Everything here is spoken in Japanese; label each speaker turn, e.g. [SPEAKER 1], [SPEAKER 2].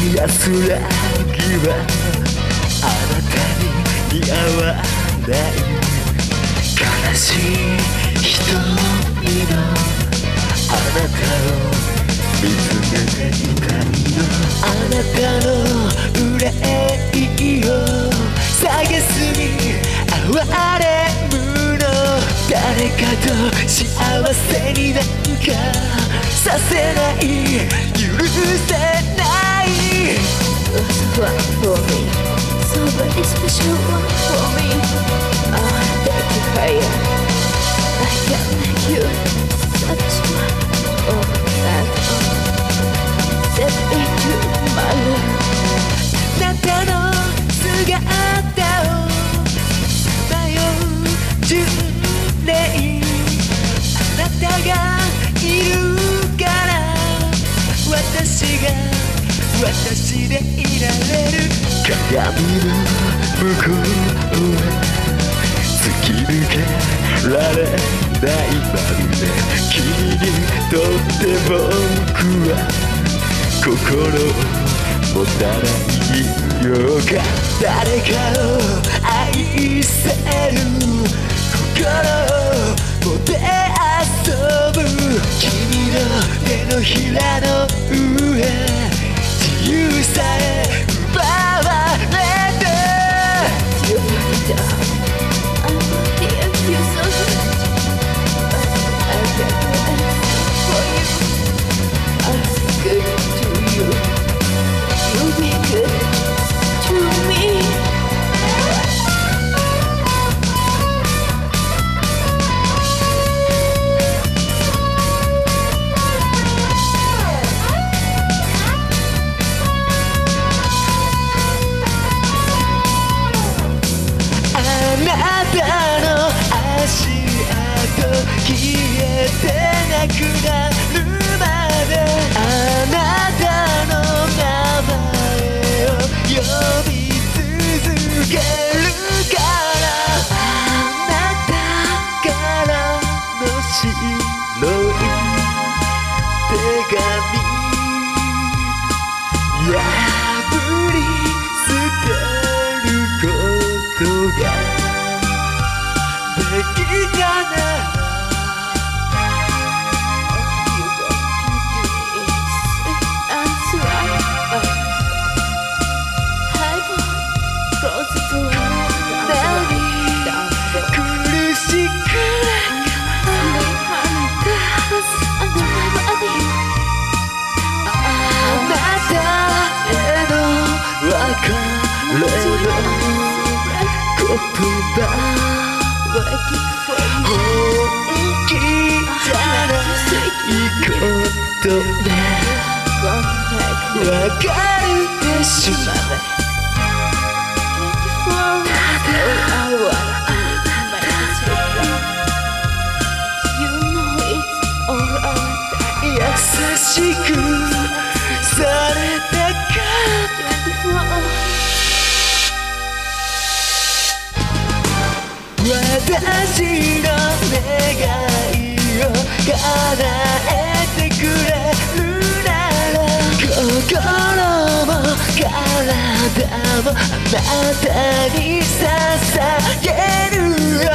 [SPEAKER 1] 安らぎはあなたに似合わない悲しい瞳のあなたを見つめていたいのあなたの憂いを探すに哀れむの。誰かと幸せにな是我。私でいられる。鏡の向こうは突き抜けられないまるで君にとって僕は心を持たないようか誰かを愛せる心を持て遊ぶ君の手のひらの白い手紙。破り捨てることができたなら
[SPEAKER 2] You got to do
[SPEAKER 1] 言葉本気じゃないことねわかるでしょ優しくさ私の願いを叶えてくれるなら心も体もあなたに捧げるよ